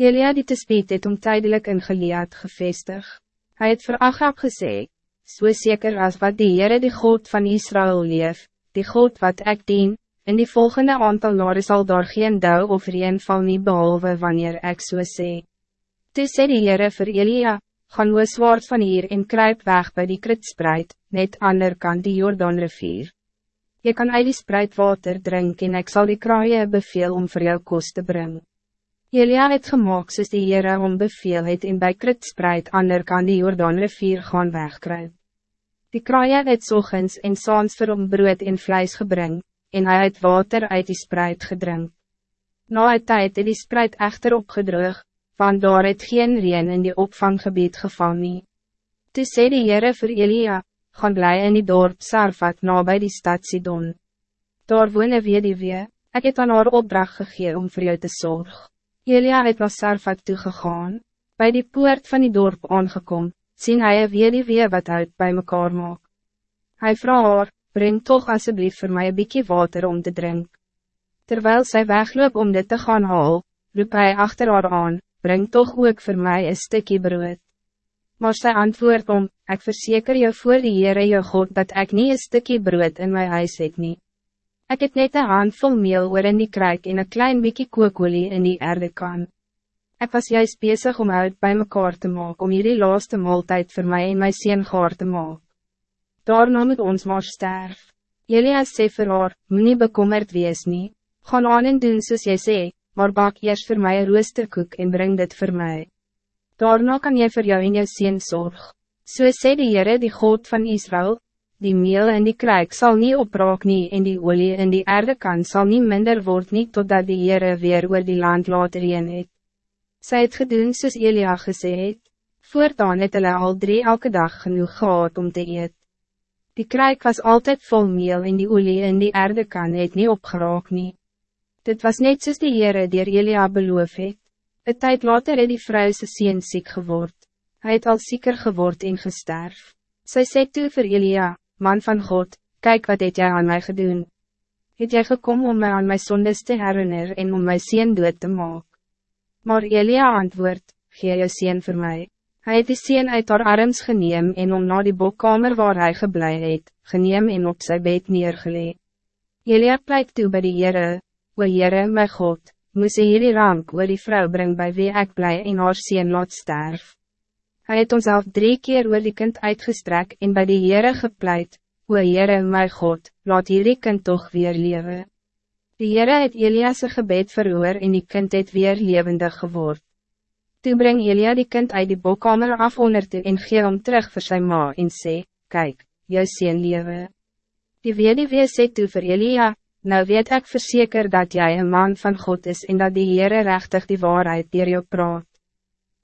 Elia die te spiet het om tijdelijk in Gilead gevestig. Hij het vir Agab gesê, so zeker als wat die Heere die God van Israël leef, die God wat ik dien, in die volgende aantal jaren zal daar geen dou of reen val nie behalwe wanneer ek so sê. Toe sê die Heere vir Elia, gaan we zwaard van hier en kruip weg bij die kritspreid, net ander kant die Jordaanrivier. Je kan uit die spreid water drinken en ik zal die kraaien beveel om voor jou kost te brengen. Elia het gemaakt soos die Heere om beveel het en by kritspreid ander kan die Jordaan rivier gaan wegkruip. Die kraaie het sogens en saans vir hom brood en vlijs gebring, en hij het water uit die spreid gedrink. Na een tijd het die spreid echter opgedroog, want daar het geen reen in die opvanggebied geval nie. Toe sê die Heere vir Elia, gaan bly in die dorp Sarfat na by die stad Sidon. Daar woon een wediwee, ek het aan haar opdracht gegee om voor jou te zorgen. Elia het na Sarfat toegegaan. Bij die poort van die dorp aangekom, sien hy een weduwee wat uit bij mekaar maak. Hy vraag haar, breng toch alsjeblieft voor mij een bykie water om te drinken. Terwijl zij wegloop om dit te gaan haal, roep hij achter haar aan, breng toch ook voor mij een stukje brood. Maar zij antwoord om, ik verzeker je voor de Heere je God dat ik niet een stukje brood in mijn huis het niet. Ik het net een handvol meel oor in die kruik en een klein beetje kookolie in die erde kan. Ik was juist bezig om uit bij mekaar te maken om jullie laatste maaltijd voor mij en mijn zin gaar te maken. Daarna moet ons maar sterf. Jullie sê vir haar, moet bekommerd wees nie. Gaan aan en doen soos jy sê, maar bak eerst voor mij een roosterkoek en breng dit voor mij. Daarna kan jy voor jou en jou zin zorg. So sê die Heere die God van Israël, die meel in die kruik zal niet opraak nie en die olie in die aarde kan zal niet minder word nie totdat die Heere weer oor die land later heen het. Sy het gedoen soos Elia gesê het, voortaan het hulle al drie elke dag genoeg gehad om te eet. Die kruik was altijd vol meel en die olie in die aarde kan het nie opgeraak nie. Dit was net soos die Heere dier Elia beloof het. Een tijd later het die vrou sy sien ziek geword. Hij het al zieker geword en gesterf. Sy sê toe vir Elia, man van God, kijk wat het jij aan mij gedaan. Het jij gekomen om mij aan mijn zondes te herinneren en om mijn zin dood te maken? Maar Elia antwoord, gee jou zin voor mij. Hij het die zin uit haar arms geneem en om naar die bokkamer waar hij geblei het, geneem en op zijn bed neergelee. Elia pleit toe bij die Heere, o Heere my God, moes hy hierdie rank oor die vrou bring bij wie ik blij en haar zin laat sterf. Hij het ons al drie keer oor die kind uitgestrek en bij die Heere gepleit, O Heere my God, laat hierdie kind toch weer leven. Die Heere het Elias' gebed verhoor en die kind het weer levendig geword. Toe breng Elia die kind uit die bokkamer af onder toe en gee hom terug voor zijn ma en sê, Kijk, jou sien lewe. Die weduwee sê toe vir Elia, Nou weet ik verzeker dat jij een man van God is en dat die Heere rechtig die waarheid dier jou praat.